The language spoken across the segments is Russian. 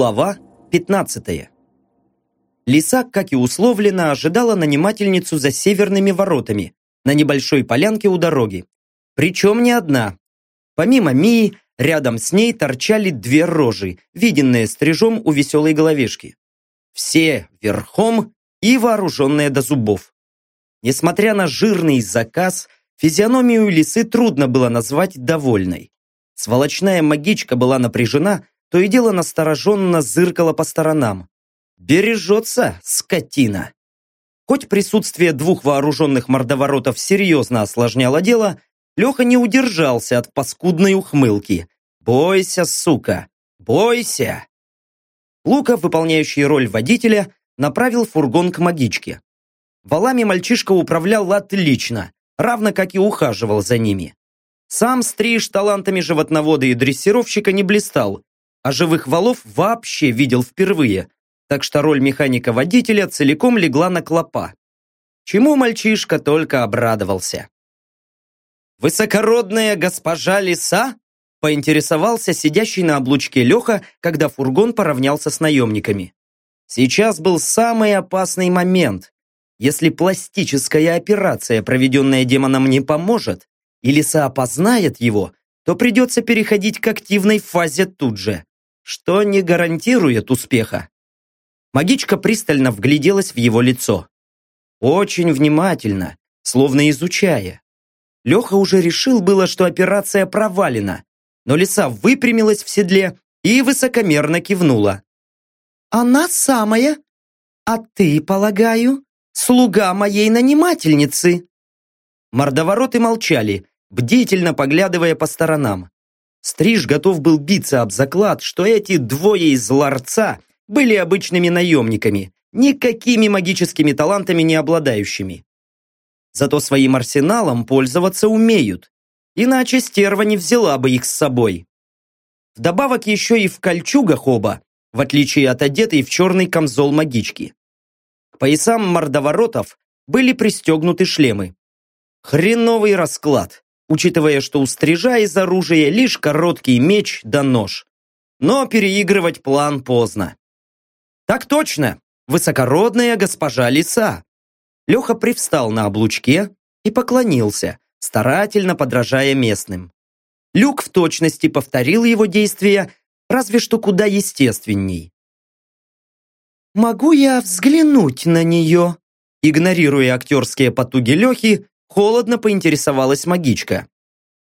Глава 15 Лиса, как и условлено, ожидала нанимательницу за северными воротами, на небольшой полянке у дороги. Причем не одна. Помимо Мии, рядом с ней торчали две рожи, виденные стрижом у веселой головешки. Все верхом и вооруженные до зубов. Несмотря на жирный заказ, физиономию лисы трудно было назвать довольной. Сволочная магичка была напряжена, то и дело настороженно зыркала по сторонам. Бережется, скотина. Хоть присутствие двух вооруженных мордоворотов серьезно осложняло дело, Леха не удержался от паскудной ухмылки. «Бойся, сука! Бойся!» Лука, выполняющий роль водителя, направил фургон к магичке. Валами мальчишка управлял отлично, равно как и ухаживал за ними. Сам стриж талантами животновода и дрессировщика не блистал, а живых валов вообще видел впервые, так что роль механика-водителя целиком легла на клопа. Чему мальчишка только обрадовался. «Высокородная госпожа Лиса?» поинтересовался сидящий на облучке Леха, когда фургон поравнялся с наемниками. Сейчас был самый опасный момент. Если пластическая операция, проведенная демоном, не поможет, и Лиса опознает его, то придется переходить к активной фазе тут же что не гарантирует успеха. Магичка пристально вгляделась в его лицо. Очень внимательно, словно изучая. Леха уже решил было, что операция провалена, но лиса выпрямилась в седле и высокомерно кивнула. «Она самая. А ты, полагаю, слуга моей нанимательницы?» Мордовороты молчали, бдительно поглядывая по сторонам. Стриж готов был биться об заклад, что эти двое из ларца были обычными наемниками, никакими магическими талантами не обладающими. Зато своим арсеналом пользоваться умеют, иначе стерва не взяла бы их с собой. Вдобавок еще и в кольчугах оба, в отличие от одетой в черный камзол магички. К поясам мордоворотов были пристегнуты шлемы. Хреновый расклад учитывая, что у стрижа из оружия лишь короткий меч да нож. Но переигрывать план поздно. Так точно, высокородная госпожа лиса. Леха привстал на облучке и поклонился, старательно подражая местным. Люк в точности повторил его действия, разве что куда естественней. «Могу я взглянуть на нее?» Игнорируя актерские потуги Лехи, Холодно поинтересовалась магичка.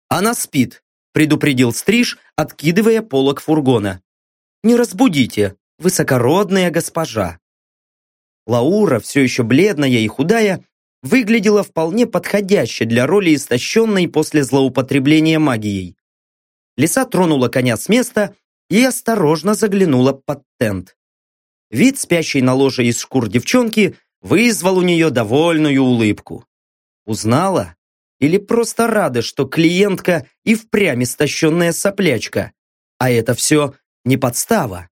«Она спит», – предупредил Стриж, откидывая полок фургона. «Не разбудите, высокородная госпожа». Лаура, все еще бледная и худая, выглядела вполне подходяще для роли истощенной после злоупотребления магией. Лиса тронула коня с места и осторожно заглянула под тент. Вид спящей на ложе из шкур девчонки вызвал у нее довольную улыбку. Узнала? Или просто рада, что клиентка и впрямь истощенная соплячка? А это все не подстава.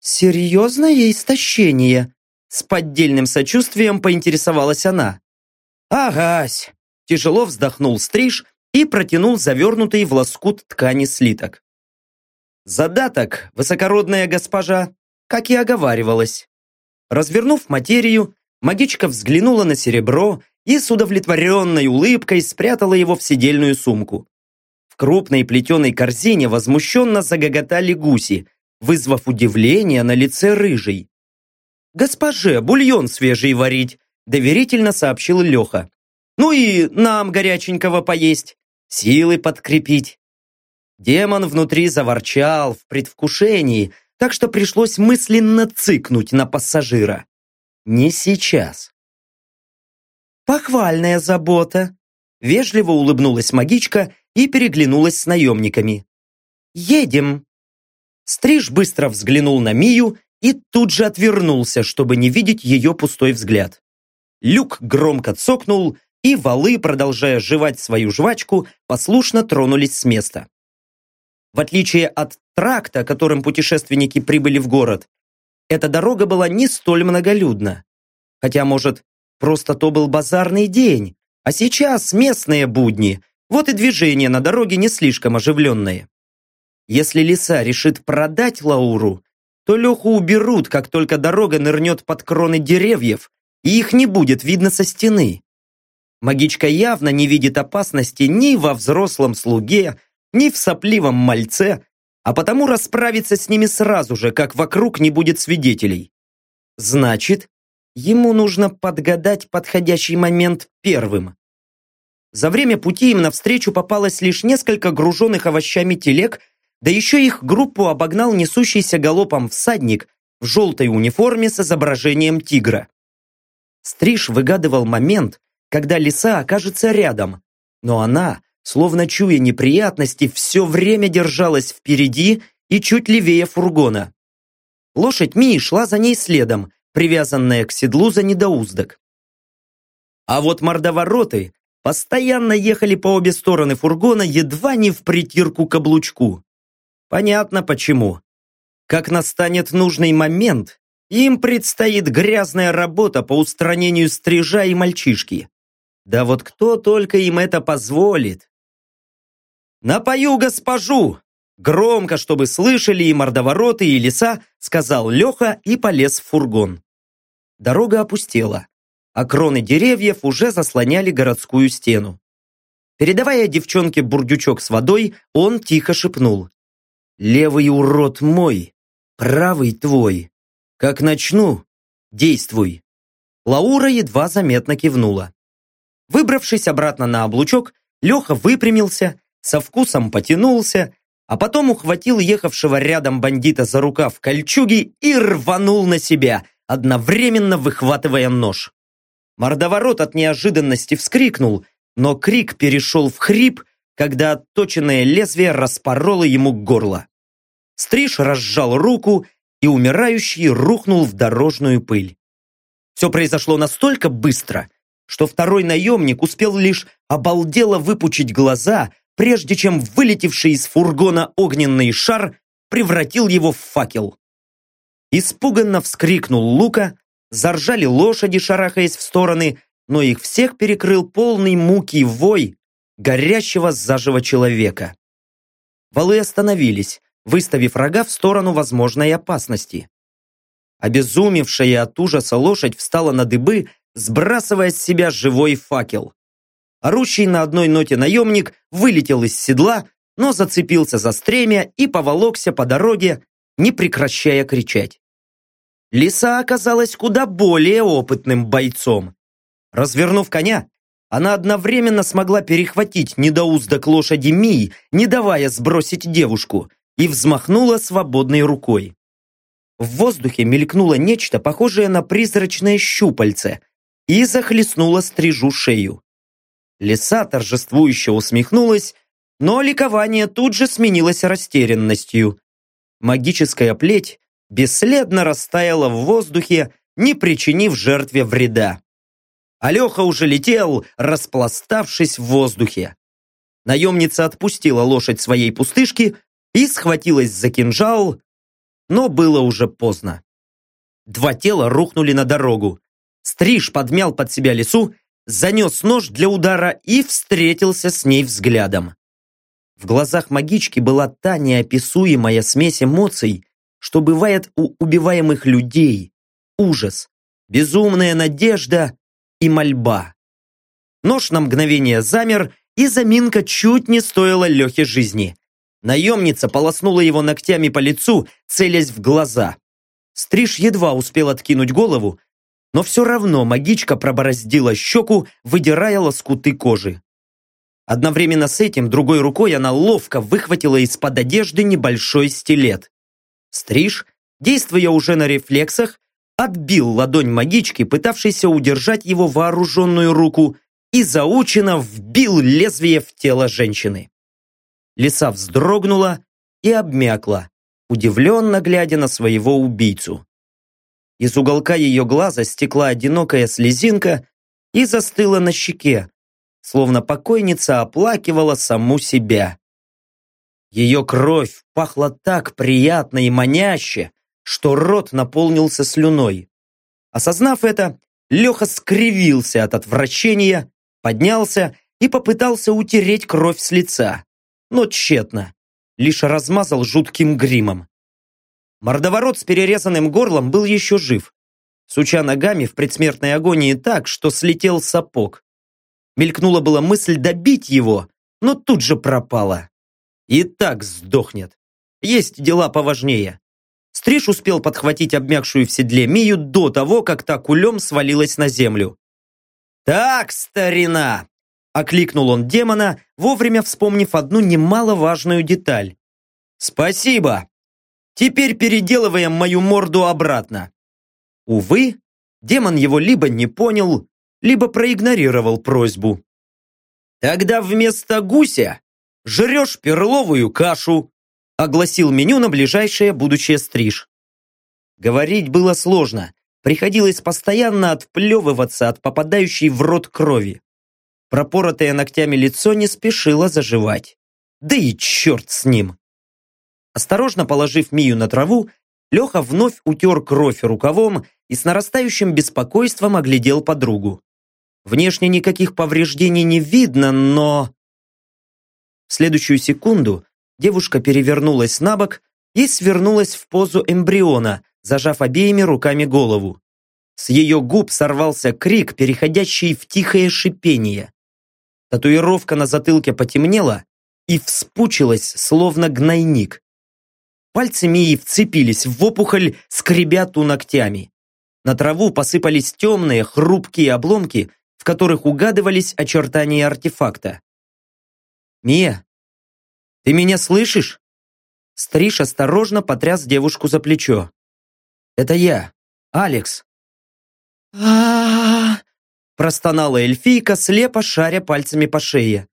«Серьезное истощение?» С поддельным сочувствием поинтересовалась она. «Агась!» Тяжело вздохнул стриж и протянул завернутый в лоскут ткани слиток. Задаток, высокородная госпожа, как и оговаривалось. Развернув материю, магичка взглянула на серебро и с удовлетворенной улыбкой спрятала его в сидельную сумку. В крупной плетеной корзине возмущенно загоготали гуси, вызвав удивление на лице рыжей. «Госпоже, бульон свежий варить», – доверительно сообщил Леха. «Ну и нам горяченького поесть, силы подкрепить». Демон внутри заворчал в предвкушении, так что пришлось мысленно цыкнуть на пассажира. Не сейчас. «Похвальная забота!» Вежливо улыбнулась магичка и переглянулась с наемниками. «Едем!» Стриж быстро взглянул на Мию и тут же отвернулся, чтобы не видеть ее пустой взгляд. Люк громко цокнул, и валы, продолжая жевать свою жвачку, послушно тронулись с места. В отличие от тракта, которым путешественники прибыли в город, эта дорога была не столь многолюдна. Хотя, может, Просто то был базарный день, а сейчас местные будни. Вот и движение на дороге не слишком оживленное. Если лиса решит продать Лауру, то Леху уберут, как только дорога нырнет под кроны деревьев, и их не будет видно со стены. Магичка явно не видит опасности ни во взрослом слуге, ни в сопливом мальце, а потому расправится с ними сразу же, как вокруг не будет свидетелей. Значит, ему нужно подгадать подходящий момент первым. За время пути им навстречу попалось лишь несколько груженных овощами телег, да еще их группу обогнал несущийся галопом всадник в желтой униформе с изображением тигра. Стриж выгадывал момент, когда лиса окажется рядом, но она, словно чуя неприятности, все время держалась впереди и чуть левее фургона. Лошадь Мии шла за ней следом, привязанная к седлу за недоуздок. А вот мордовороты постоянно ехали по обе стороны фургона едва не в притирку каблучку. Понятно почему. Как настанет нужный момент, им предстоит грязная работа по устранению стрижа и мальчишки. Да вот кто только им это позволит. «Напою госпожу!» Громко, чтобы слышали и мордовороты, и леса, сказал Леха и полез в фургон. Дорога опустела, а кроны деревьев уже заслоняли городскую стену. Передавая девчонке бурдючок с водой, он тихо шепнул. «Левый урод мой, правый твой. Как начну, действуй». Лаура едва заметно кивнула. Выбравшись обратно на облучок, Леха выпрямился, со вкусом потянулся, а потом ухватил ехавшего рядом бандита за рукав кольчуги и рванул на себя, одновременно выхватывая нож. Мордоворот от неожиданности вскрикнул, но крик перешел в хрип, когда отточенное лезвие распороло ему горло. Стриж разжал руку, и умирающий рухнул в дорожную пыль. Все произошло настолько быстро, что второй наемник успел лишь обалдело выпучить глаза, прежде чем вылетевший из фургона огненный шар превратил его в факел. Испуганно вскрикнул Лука, заржали лошади, шарахаясь в стороны, но их всех перекрыл полный муки вой горящего заживо человека. Валы остановились, выставив рога в сторону возможной опасности. Обезумевшая от ужаса лошадь встала на дыбы, сбрасывая с себя живой факел. Орущий на одной ноте наемник вылетел из седла, но зацепился за стремя и поволокся по дороге, не прекращая кричать. Лиса оказалась куда более опытным бойцом. Развернув коня, она одновременно смогла перехватить недоуздок лошади Мии, не давая сбросить девушку, и взмахнула свободной рукой. В воздухе мелькнуло нечто похожее на призрачное щупальце и захлестнуло стрижу шею. Лиса торжествующе усмехнулась, но ликование тут же сменилось растерянностью. Магическая плеть бесследно растаяла в воздухе, не причинив жертве вреда. Алеха уже летел, распластавшись в воздухе. Наемница отпустила лошадь своей пустышки и схватилась за кинжал, но было уже поздно. Два тела рухнули на дорогу. Стриж подмял под себя лесу, занес нож для удара и встретился с ней взглядом. В глазах магички была та неописуемая смесь эмоций, что бывает у убиваемых людей. Ужас, безумная надежда и мольба. Нож на мгновение замер, и заминка чуть не стоила Лехе жизни. Наемница полоснула его ногтями по лицу, целясь в глаза. Стриж едва успел откинуть голову, но все равно магичка пробороздила щеку, выдирая лоскуты кожи. Одновременно с этим другой рукой она ловко выхватила из-под одежды небольшой стилет. Стриж, действуя уже на рефлексах, отбил ладонь магички, пытавшейся удержать его вооруженную руку, и заучено вбил лезвие в тело женщины. Лиса вздрогнула и обмякла, удивленно глядя на своего убийцу. Из уголка ее глаза стекла одинокая слезинка и застыла на щеке, словно покойница оплакивала саму себя. Ее кровь пахла так приятно и маняще, что рот наполнился слюной. Осознав это, Леха скривился от отвращения, поднялся и попытался утереть кровь с лица. Но тщетно. Лишь размазал жутким гримом. Мордоворот с перерезанным горлом был еще жив, суча ногами в предсмертной агонии так, что слетел сапог. Мелькнула была мысль добить его, но тут же пропала. И так сдохнет. Есть дела поважнее. Стриж успел подхватить обмякшую в седле Мию до того, как та кулем свалилась на землю. «Так, старина!» – окликнул он демона, вовремя вспомнив одну немаловажную деталь. «Спасибо! Теперь переделываем мою морду обратно!» Увы, демон его либо не понял, либо проигнорировал просьбу. «Тогда вместо гуся жрешь перловую кашу», огласил меню на ближайшее будущее стриж. Говорить было сложно, приходилось постоянно отплевываться от попадающей в рот крови. Пропоротое ногтями лицо не спешило заживать. Да и черт с ним! Осторожно положив Мию на траву, Леха вновь утер кровь рукавом и с нарастающим беспокойством оглядел подругу. Внешне никаких повреждений не видно, но... В следующую секунду девушка перевернулась на бок и свернулась в позу эмбриона, зажав обеими руками голову. С ее губ сорвался крик, переходящий в тихое шипение. Татуировка на затылке потемнела и вспучилась, словно гнойник. Пальцы Мии вцепились в опухоль, скребя ту ногтями. На траву посыпались темные, хрупкие обломки, в которых угадывались очертания артефакта. «Мия, ты меня слышишь?» Стриж осторожно потряс девушку за плечо. «Это я, Алекс». а простонала эльфийка, слепо шаря пальцами по шее.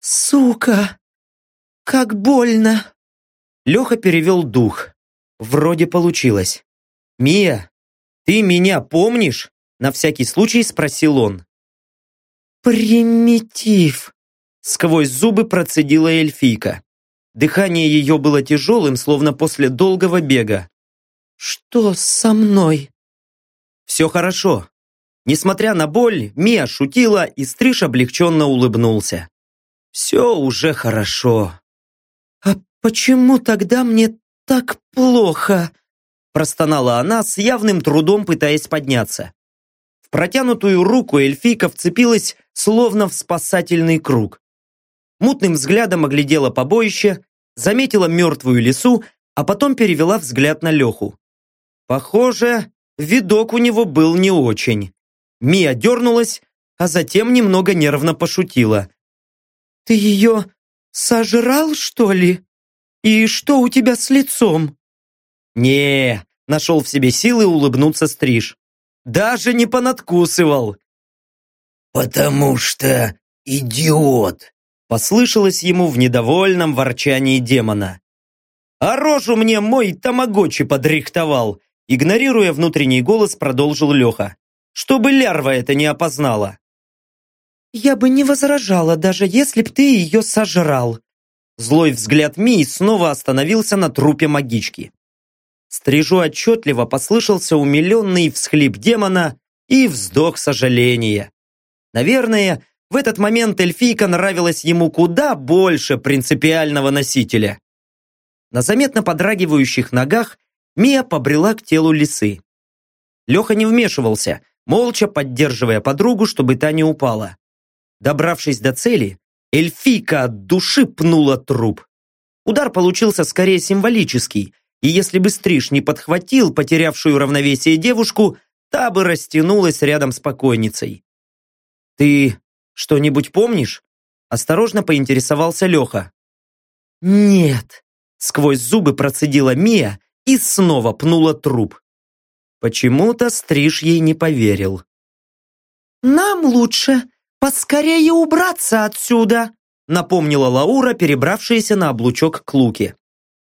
«Сука! Как больно!» Леха перевел дух. Вроде получилось. «Мия, ты меня помнишь?» На всякий случай спросил он. «Примитив!» Сквозь зубы процедила эльфийка. Дыхание ее было тяжелым, словно после долгого бега. «Что со мной?» «Все хорошо». Несмотря на боль, Мия шутила, и Стриж облегченно улыбнулся. «Все уже хорошо». «А почему тогда мне так плохо?» простонала она с явным трудом, пытаясь подняться. В протянутую руку эльфийка вцепилась, словно в спасательный круг. Мутным взглядом оглядела побоище, заметила мертвую лису, а потом перевела взгляд на Леху. Похоже, видок у него был не очень. Мия дернулась, а затем немного нервно пошутила. «Ты ее сожрал, что ли? И что у тебя с лицом?» не нашел в себе силы улыбнуться Стриж. «Даже не понадкусывал!» «Потому что идиот!» Послышалось ему в недовольном ворчании демона. «А рожу мне мой тамагочи подрихтовал!» Игнорируя внутренний голос, продолжил Леха. «Чтобы лярва это не опознала!» «Я бы не возражала, даже если б ты ее сожрал!» Злой взгляд Мии снова остановился на трупе магички. Стрижу отчетливо послышался умиленный всхлип демона и вздох сожаления. Наверное, в этот момент эльфийка нравилась ему куда больше принципиального носителя. На заметно подрагивающих ногах Мия побрела к телу лисы. Леха не вмешивался, молча поддерживая подругу, чтобы та не упала. Добравшись до цели, эльфийка от души пнула труп. Удар получился скорее символический, и если бы стриж не подхватил потерявшую равновесие девушку, та бы растянулась рядом с покойницей. «Ты что-нибудь помнишь?» Осторожно поинтересовался Леха. «Нет», — сквозь зубы процедила Мия и снова пнула труп. Почему-то стриж ей не поверил. «Нам лучше поскорее убраться отсюда», напомнила Лаура, перебравшаяся на облучок к Луке.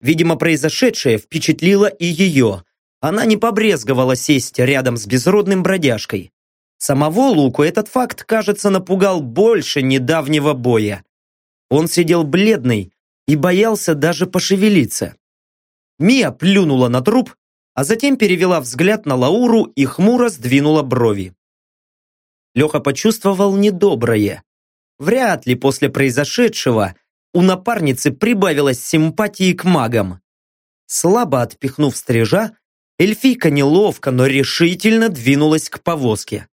Видимо, произошедшее впечатлило и ее. Она не побрезговала сесть рядом с безродным бродяжкой. Самого Луку этот факт, кажется, напугал больше недавнего боя. Он сидел бледный и боялся даже пошевелиться. Мия плюнула на труп, а затем перевела взгляд на Лауру и хмуро сдвинула брови. Леха почувствовал недоброе. Вряд ли после произошедшего у напарницы прибавилось симпатии к магам. Слабо отпихнув стрижа, эльфийка неловко, но решительно двинулась к повозке.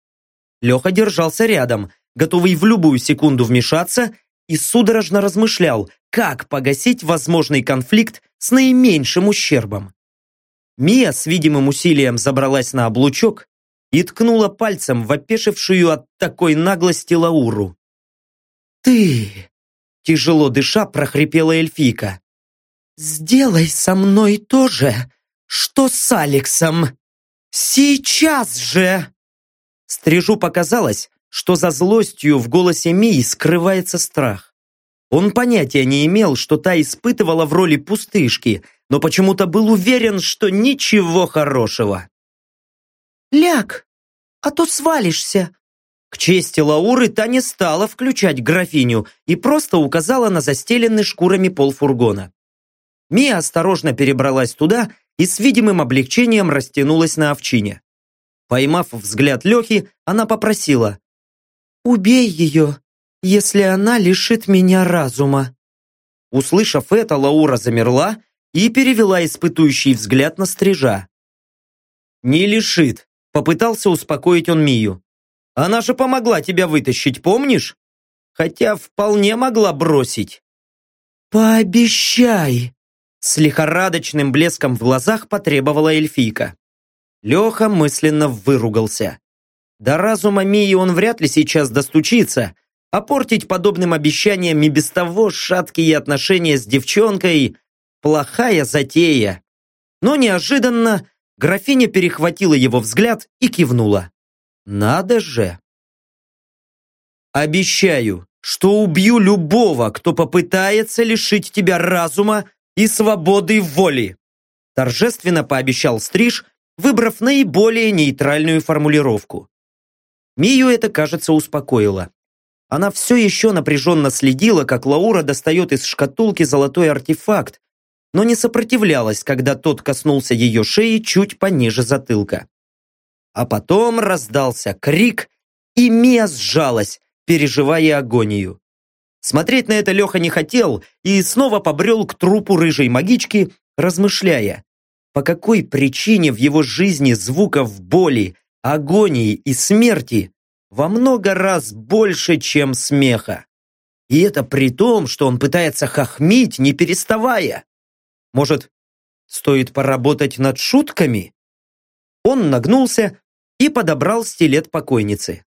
Леха держался рядом, готовый в любую секунду вмешаться, и судорожно размышлял, как погасить возможный конфликт с наименьшим ущербом. Мия с видимым усилием забралась на облучок и ткнула пальцем в опешившую от такой наглости Лауру. «Ты!» – тяжело дыша прохрипела эльфийка. «Сделай со мной то же, что с Алексом! Сейчас же!» Стрижу показалось, что за злостью в голосе Мии скрывается страх. Он понятия не имел, что та испытывала в роли пустышки, но почему-то был уверен, что ничего хорошего. «Ляг, а то свалишься!» К чести Лауры та не стала включать графиню и просто указала на застеленный шкурами пол фургона. Мия осторожно перебралась туда и с видимым облегчением растянулась на овчине. Поймав взгляд Лехи, она попросила. «Убей ее, если она лишит меня разума». Услышав это, Лаура замерла и перевела испытующий взгляд на стрижа. «Не лишит», — попытался успокоить он Мию. «Она же помогла тебя вытащить, помнишь? Хотя вполне могла бросить». «Пообещай!» С лихорадочным блеском в глазах потребовала эльфийка. Леха мысленно выругался. До разума Мии он вряд ли сейчас достучится, а портить подобным обещанием и без того шаткие отношения с девчонкой – плохая затея. Но неожиданно графиня перехватила его взгляд и кивнула. Надо же. Обещаю, что убью любого, кто попытается лишить тебя разума и свободы воли. Торжественно пообещал Стриж, выбрав наиболее нейтральную формулировку. Мию это, кажется, успокоило. Она все еще напряженно следила, как Лаура достает из шкатулки золотой артефакт, но не сопротивлялась, когда тот коснулся ее шеи чуть пониже затылка. А потом раздался крик, и Мия сжалась, переживая агонию. Смотреть на это Леха не хотел и снова побрел к трупу рыжей магички, размышляя, по какой причине в его жизни звуков боли, агонии и смерти во много раз больше, чем смеха. И это при том, что он пытается хохмить, не переставая. Может, стоит поработать над шутками? Он нагнулся и подобрал стилет покойницы.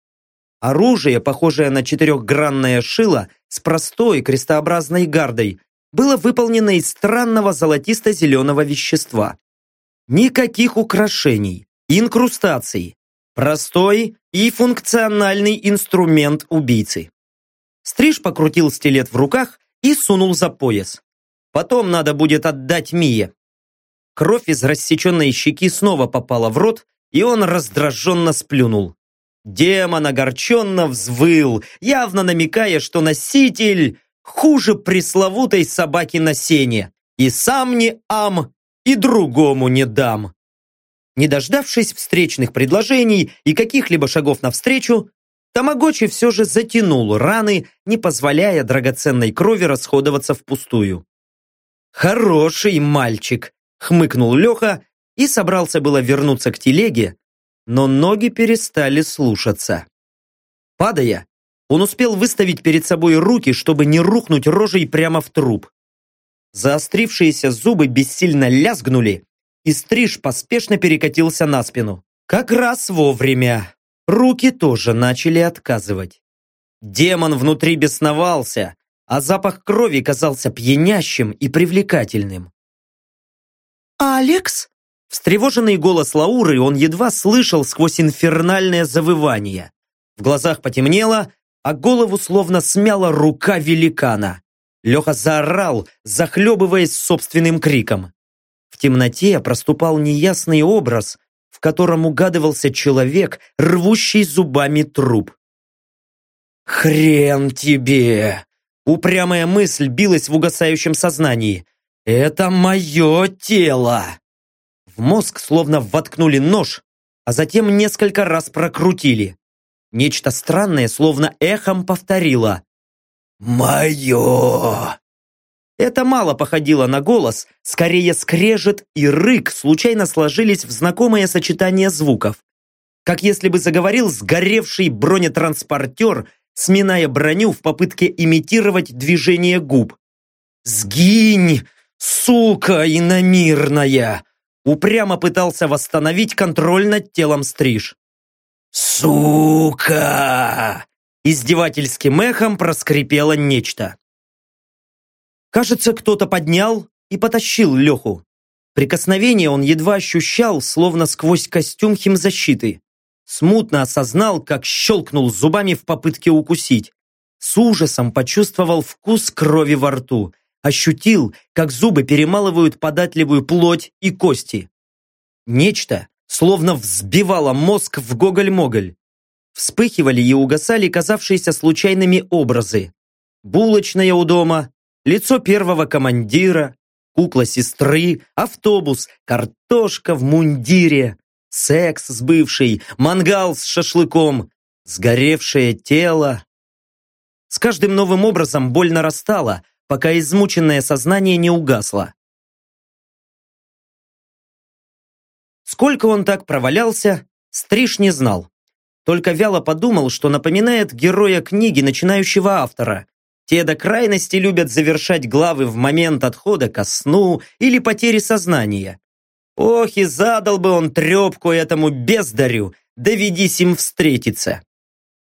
Оружие, похожее на четырехгранное шило с простой крестообразной гардой, было выполнено из странного золотисто-зеленого вещества. Никаких украшений, инкрустаций. Простой и функциональный инструмент убийцы. Стриж покрутил стилет в руках и сунул за пояс. Потом надо будет отдать Мие. Кровь из рассеченной щеки снова попала в рот, и он раздраженно сплюнул. Демон огорченно взвыл, явно намекая, что носитель хуже пресловутой собаки на сене. И сам не ам, и другому не дам. Не дождавшись встречных предложений и каких-либо шагов навстречу, Тамагочи все же затянул раны, не позволяя драгоценной крови расходоваться впустую. «Хороший мальчик!» — хмыкнул Леха и собрался было вернуться к телеге, но ноги перестали слушаться. Падая, он успел выставить перед собой руки, чтобы не рухнуть рожей прямо в труп. Заострившиеся зубы бессильно лязгнули, и стриж поспешно перекатился на спину. Как раз вовремя. Руки тоже начали отказывать. Демон внутри бесновался, а запах крови казался пьянящим и привлекательным. «Алекс?» Встревоженный голос Лауры он едва слышал сквозь инфернальное завывание. В глазах потемнело, а голову словно смяла рука великана. Леха заорал, захлебываясь собственным криком. В темноте проступал неясный образ, в котором угадывался человек, рвущий зубами труп. «Хрен тебе!» Упрямая мысль билась в угасающем сознании. «Это мое тело!» В мозг словно воткнули нож, а затем несколько раз прокрутили. Нечто странное словно эхом повторило. «Мое!» Это мало походило на голос, скорее скрежет и рык случайно сложились в знакомое сочетание звуков. Как если бы заговорил сгоревший бронетранспортер, сминая броню в попытке имитировать движение губ. «Сгинь, сука иномирная!» Упрямо пытался восстановить контроль над телом Стриж. «Сука!» Издевательским эхом проскрипело нечто. Кажется, кто-то поднял и потащил Леху. Прикосновение он едва ощущал, словно сквозь костюм химзащиты. Смутно осознал, как щелкнул зубами в попытке укусить. С ужасом почувствовал вкус крови во рту. Ощутил, как зубы перемалывают податливую плоть и кости. Нечто, словно взбивало мозг в гоголь-моголь. Вспыхивали и угасали казавшиеся случайными образы. Булочная у дома, лицо первого командира, кукла сестры, автобус, картошка в мундире, секс с бывшей, мангал с шашлыком, сгоревшее тело. С каждым новым образом боль нарастала, пока измученное сознание не угасло. Сколько он так провалялся, Стриж не знал. Только вяло подумал, что напоминает героя книги начинающего автора, те до крайности любят завершать главы в момент отхода ко сну или потери сознания. Ох, и задал бы он трепку этому бездарю, доведись им встретиться.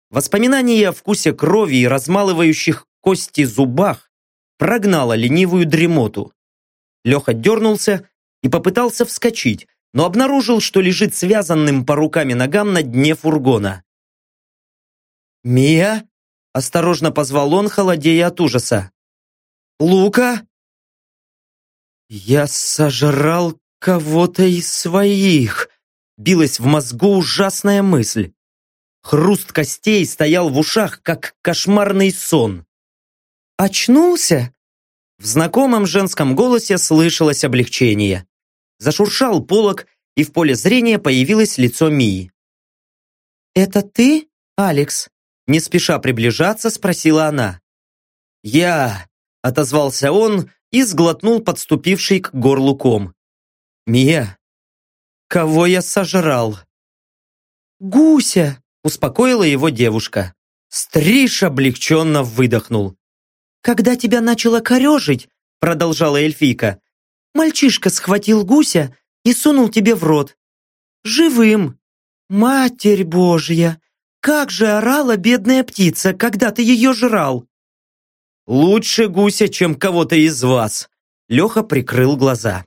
Воспоминание о вкусе крови и размалывающих кости зубах прогнало ленивую дремоту. Леха дернулся и попытался вскочить, но обнаружил, что лежит связанным по рукам и ногам на дне фургона. «Мия?» Осторожно позвал он, холодея от ужаса. «Лука?» «Я сожрал кого-то из своих!» Билась в мозгу ужасная мысль. Хруст костей стоял в ушах, как кошмарный сон. «Очнулся?» В знакомом женском голосе слышалось облегчение. Зашуршал полог, и в поле зрения появилось лицо Мии. «Это ты, Алекс?» Не спеша приближаться, спросила она. «Я!» – отозвался он и сглотнул подступивший к горлу ком. «Мия, кого я сожрал?» «Гуся!» – успокоила его девушка. Стриж облегченно выдохнул. «Когда тебя начало корежить», – продолжала эльфийка, «мальчишка схватил гуся и сунул тебе в рот. Живым! Матерь Божья! Как же орала бедная птица, когда ты ее жрал? Лучше гуся, чем кого-то из вас. Леха прикрыл глаза.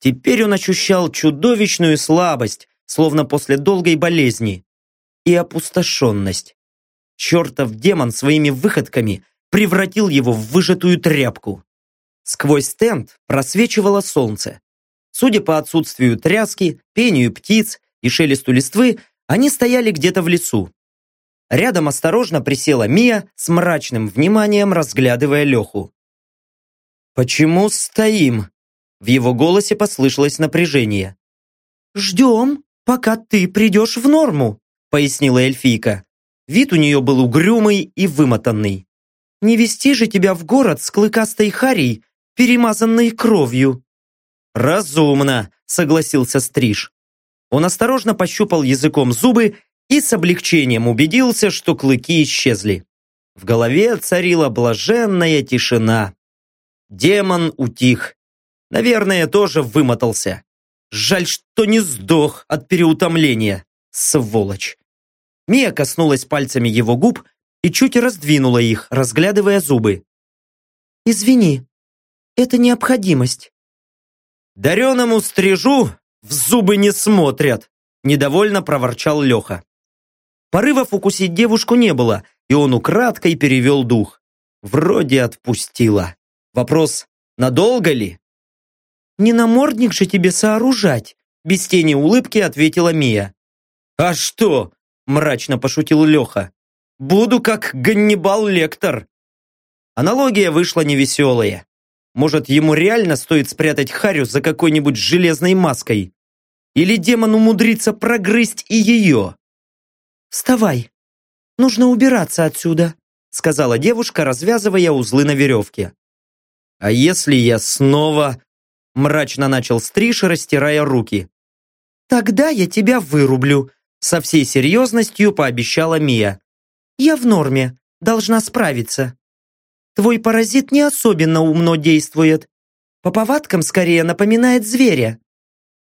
Теперь он ощущал чудовищную слабость, словно после долгой болезни, и опустошенность. Чертов демон своими выходками превратил его в выжатую тряпку. Сквозь стенд просвечивало солнце. Судя по отсутствию тряски, пению птиц и шелесту листвы, они стояли где-то в лесу. Рядом осторожно присела Мия с мрачным вниманием, разглядывая Леху. «Почему стоим?» В его голосе послышалось напряжение. «Ждем, пока ты придешь в норму», пояснила эльфийка. Вид у нее был угрюмый и вымотанный. «Не вести же тебя в город с клыкастой харей, перемазанной кровью». «Разумно», согласился Стриж. Он осторожно пощупал языком зубы и с облегчением убедился, что клыки исчезли. В голове царила блаженная тишина. Демон утих. Наверное, тоже вымотался. Жаль, что не сдох от переутомления. Сволочь. Мия коснулась пальцами его губ и чуть раздвинула их, разглядывая зубы. «Извини, это необходимость». «Дареному стрижу в зубы не смотрят!» Недовольно проворчал Леха. Порывов укусить девушку не было, и он украдкой перевел дух. Вроде отпустила. Вопрос, надолго ли? «Не намордник же тебе сооружать!» Без тени улыбки ответила Мия. «А что?» – мрачно пошутил Леха. «Буду как Ганнибал Лектор». Аналогия вышла невеселая. Может, ему реально стоит спрятать Харю за какой-нибудь железной маской? Или демон умудрится прогрызть и ее? «Вставай! Нужно убираться отсюда», сказала девушка, развязывая узлы на веревке. А если я снова... Мрачно начал Стриж, растирая руки. «Тогда я тебя вырублю», со всей серьезностью пообещала Мия. «Я в норме, должна справиться. Твой паразит не особенно умно действует. По повадкам скорее напоминает зверя.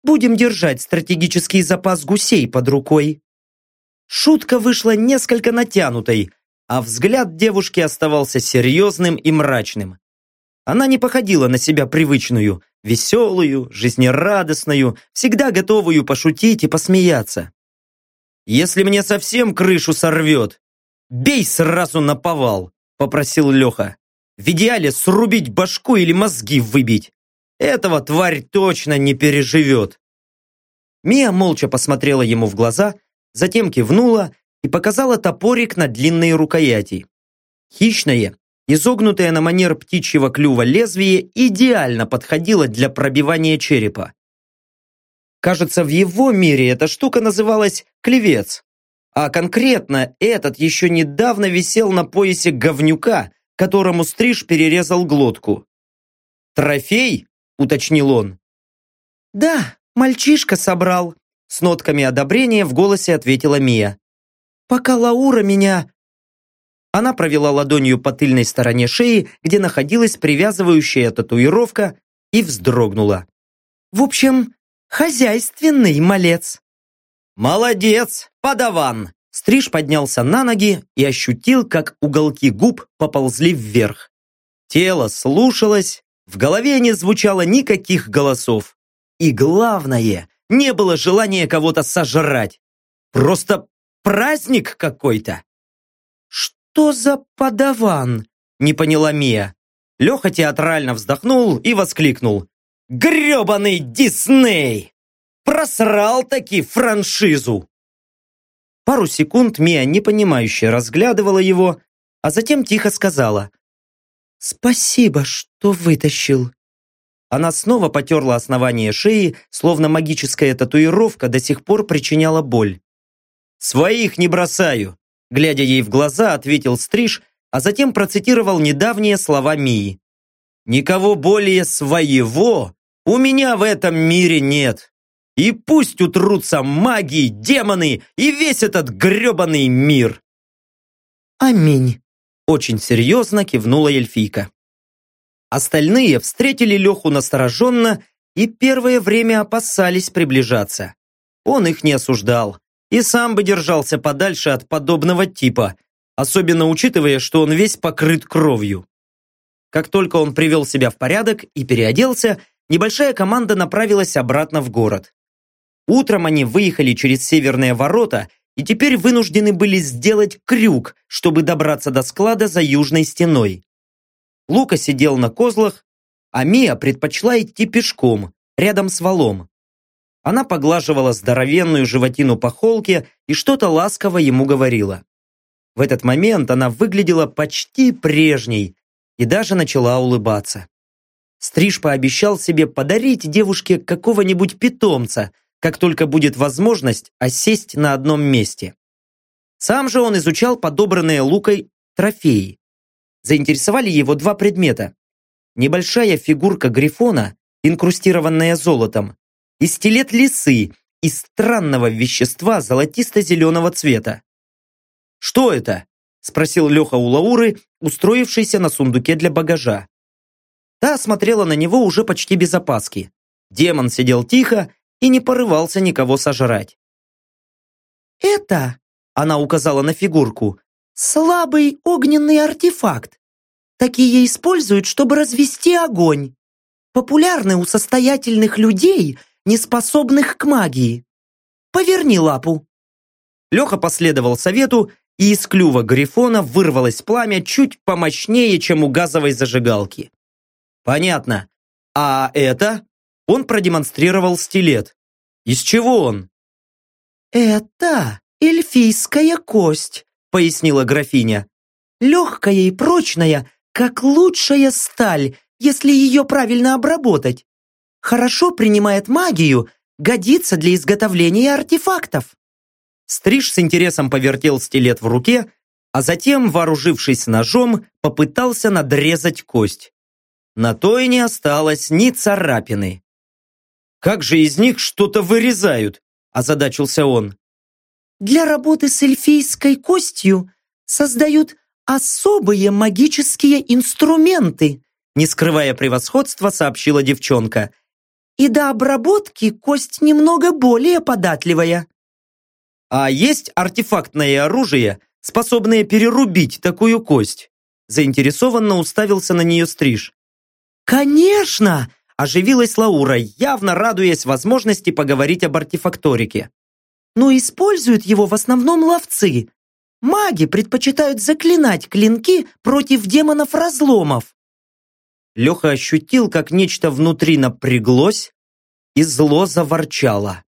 Будем держать стратегический запас гусей под рукой». Шутка вышла несколько натянутой, а взгляд девушки оставался серьезным и мрачным. Она не походила на себя привычную, веселую, жизнерадостную, всегда готовую пошутить и посмеяться. «Если мне совсем крышу сорвет, бей сразу на повал», попросил Леха. «В идеале срубить башку или мозги выбить. Этого тварь точно не переживет». Мия молча посмотрела ему в глаза, затем кивнула и показала топорик на длинной рукояти. Хищное, изогнутое на манер птичьего клюва лезвие идеально подходило для пробивания черепа. Кажется, в его мире эта штука называлась клевец. А конкретно этот еще недавно висел на поясе говнюка, которому стриж перерезал глотку. «Трофей?» – уточнил он. «Да, мальчишка собрал», – с нотками одобрения в голосе ответила Мия. «Пока Лаура меня она провела ладонью по тыльной стороне шеи, где находилась привязывающая татуировка, и вздрогнула. «В общем, хозяйственный малец». «Молодец, подаван!» Стриж поднялся на ноги и ощутил, как уголки губ поползли вверх. Тело слушалось, в голове не звучало никаких голосов. И главное, не было желания кого-то сожрать. Просто праздник какой-то что за подаван?» Не поняла Мия. Леха театрально вздохнул и воскликнул. «Гребаный Дисней! Просрал таки франшизу!» Пару секунд Мия непонимающе разглядывала его, а затем тихо сказала. «Спасибо, что вытащил». Она снова потерла основание шеи, словно магическая татуировка до сих пор причиняла боль. «Своих не бросаю. Глядя ей в глаза, ответил Стриж, а затем процитировал недавние слова Мии. «Никого более своего у меня в этом мире нет. И пусть утрутся маги, демоны и весь этот гребаный мир!» «Аминь!» Очень серьезно кивнула эльфийка. Остальные встретили Леху настороженно и первое время опасались приближаться. Он их не осуждал и сам бы держался подальше от подобного типа, особенно учитывая, что он весь покрыт кровью. Как только он привел себя в порядок и переоделся, небольшая команда направилась обратно в город. Утром они выехали через северные ворота и теперь вынуждены были сделать крюк, чтобы добраться до склада за южной стеной. Лука сидел на козлах, а Мия предпочла идти пешком, рядом с валом. Она поглаживала здоровенную животину по холке и что-то ласково ему говорила. В этот момент она выглядела почти прежней и даже начала улыбаться. Стриж пообещал себе подарить девушке какого-нибудь питомца, как только будет возможность осесть на одном месте. Сам же он изучал подобранные Лукой трофеи. Заинтересовали его два предмета. Небольшая фигурка грифона, инкрустированная золотом, и стилет лисы из странного вещества золотисто-зеленого цвета. «Что это?» – спросил Леха у Лауры, устроившейся на сундуке для багажа. Та смотрела на него уже почти без опаски. Демон сидел тихо и не порывался никого сожрать. «Это», – она указала на фигурку, – «слабый огненный артефакт. Такие используют, чтобы развести огонь. Популярны у состоятельных людей – неспособных к магии. Поверни лапу. Леха последовал совету, и из клюва Грифона вырвалось пламя чуть помощнее, чем у газовой зажигалки. Понятно. А это? Он продемонстрировал стилет. Из чего он? Это эльфийская кость, пояснила графиня. Легкая и прочная, как лучшая сталь, если ее правильно обработать хорошо принимает магию, годится для изготовления артефактов. Стриж с интересом повертел стилет в руке, а затем, вооружившись ножом, попытался надрезать кость. На той не осталось ни царапины. «Как же из них что-то вырезают?» – озадачился он. «Для работы с эльфийской костью создают особые магические инструменты», не скрывая превосходства, сообщила девчонка. «И до обработки кость немного более податливая». «А есть артефактное оружие, способное перерубить такую кость?» Заинтересованно уставился на нее стриж. «Конечно!» – оживилась Лаура, явно радуясь возможности поговорить об артефакторике. «Но используют его в основном ловцы. Маги предпочитают заклинать клинки против демонов-разломов». Леха ощутил, как нечто внутри напряглось и зло заворчало.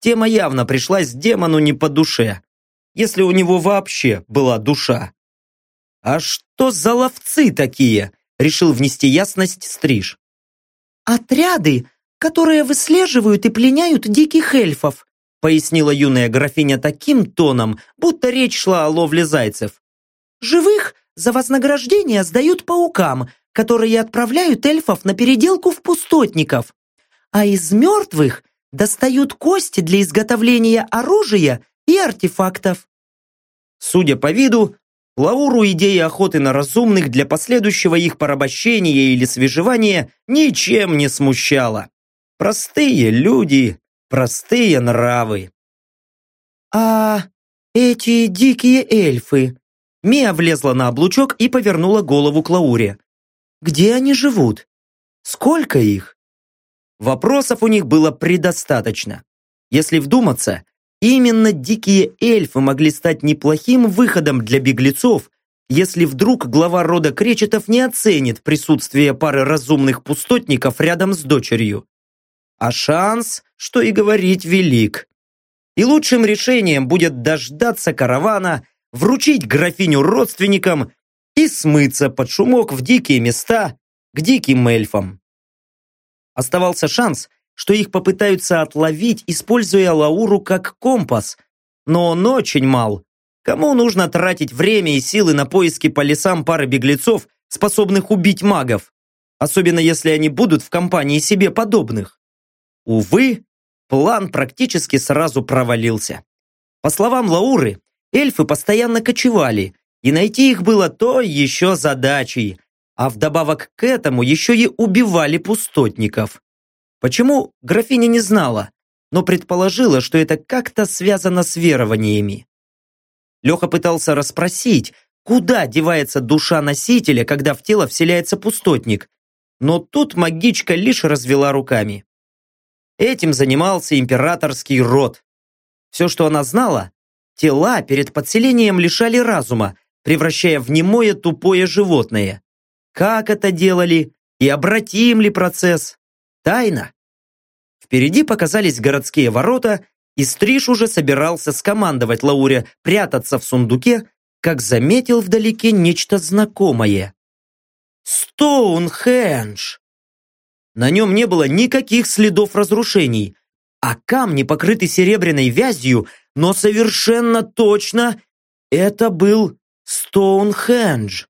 Тема явно пришлась демону не по душе, если у него вообще была душа. «А что за ловцы такие?» решил внести ясность Стриж. «Отряды, которые выслеживают и пленяют диких эльфов», пояснила юная графиня таким тоном, будто речь шла о ловле зайцев. «Живых за вознаграждение сдают паукам, которые отправляют эльфов на переделку в пустотников, а из мертвых достают кости для изготовления оружия и артефактов. Судя по виду, Лауру идея охоты на разумных для последующего их порабощения или свежевания ничем не смущала. Простые люди, простые нравы. «А эти дикие эльфы?» Мия влезла на облучок и повернула голову к Лауре. «Где они живут? Сколько их?» Вопросов у них было предостаточно. Если вдуматься, именно дикие эльфы могли стать неплохим выходом для беглецов, если вдруг глава рода кречетов не оценит присутствие пары разумных пустотников рядом с дочерью. А шанс, что и говорить, велик. И лучшим решением будет дождаться каравана, вручить графиню родственникам и смыться под шумок в дикие места к диким эльфам. Оставался шанс, что их попытаются отловить, используя Лауру как компас. Но он очень мал. Кому нужно тратить время и силы на поиски по лесам пары беглецов, способных убить магов? Особенно если они будут в компании себе подобных. Увы, план практически сразу провалился. По словам Лауры, эльфы постоянно кочевали, и найти их было то еще задачей, а вдобавок к этому еще и убивали пустотников. Почему, графиня не знала, но предположила, что это как-то связано с верованиями. Леха пытался расспросить, куда девается душа носителя, когда в тело вселяется пустотник, но тут магичка лишь развела руками. Этим занимался императорский род. Все, что она знала, тела перед подселением лишали разума, превращая в немое тупое животное. Как это делали и обратим ли процесс? Тайна. Впереди показались городские ворота, и Стриж уже собирался скомандовать Лауре прятаться в сундуке, как заметил вдалеке нечто знакомое. Стоунхендж! На нем не было никаких следов разрушений, а камни покрыты серебряной вязью, но совершенно точно это был Стоунхендж.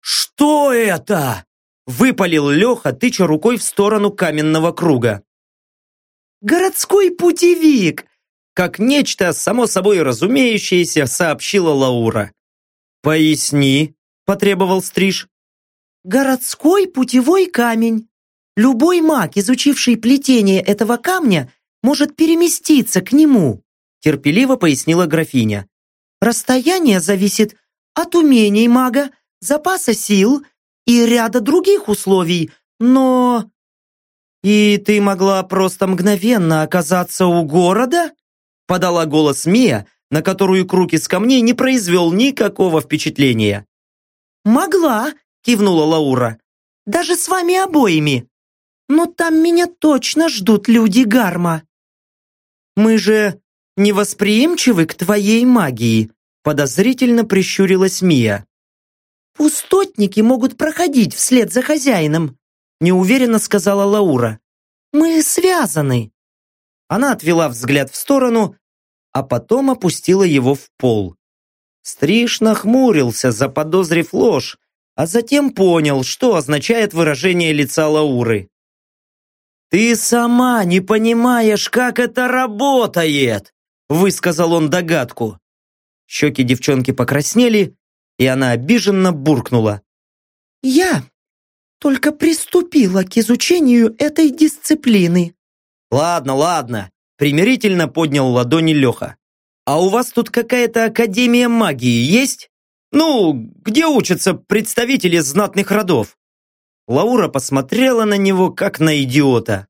«Что это?» – выпалил Леха, тыча рукой в сторону каменного круга. «Городской путевик!» Как нечто, само собой разумеющееся, сообщила Лаура. «Поясни», – потребовал Стриж. «Городской путевой камень. Любой маг, изучивший плетение этого камня, может переместиться к нему», терпеливо пояснила графиня. «Расстояние зависит от умений мага, запаса сил и ряда других условий, но... «И ты могла просто мгновенно оказаться у города?» подала голос Мия, на которую круг из камней не произвел никакого впечатления. «Могла», кивнула Лаура. «Даже с вами обоими. Но там меня точно ждут люди Гарма». «Мы же невосприимчивы к твоей магии», подозрительно прищурилась Мия. «Пустотники могут проходить вслед за хозяином», неуверенно сказала Лаура. «Мы связаны». Она отвела взгляд в сторону, а потом опустила его в пол. Стриж нахмурился, заподозрив ложь, а затем понял, что означает выражение лица Лауры. «Ты сама не понимаешь, как это работает!» высказал он догадку. Щеки девчонки покраснели, и она обиженно буркнула. «Я только приступила к изучению этой дисциплины». «Ладно, ладно», примирительно поднял ладони Леха. «А у вас тут какая-то академия магии есть? Ну, где учатся представители знатных родов?» Лаура посмотрела на него, как на идиота.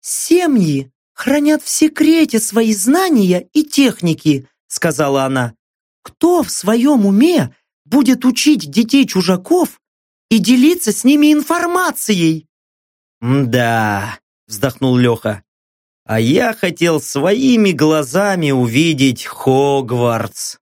«Семьи хранят в секрете свои знания и техники», сказала она. «Кто в своем уме будет учить детей чужаков и делиться с ними информацией?» «Да», вздохнул Леха. «А я хотел своими глазами увидеть Хогвартс».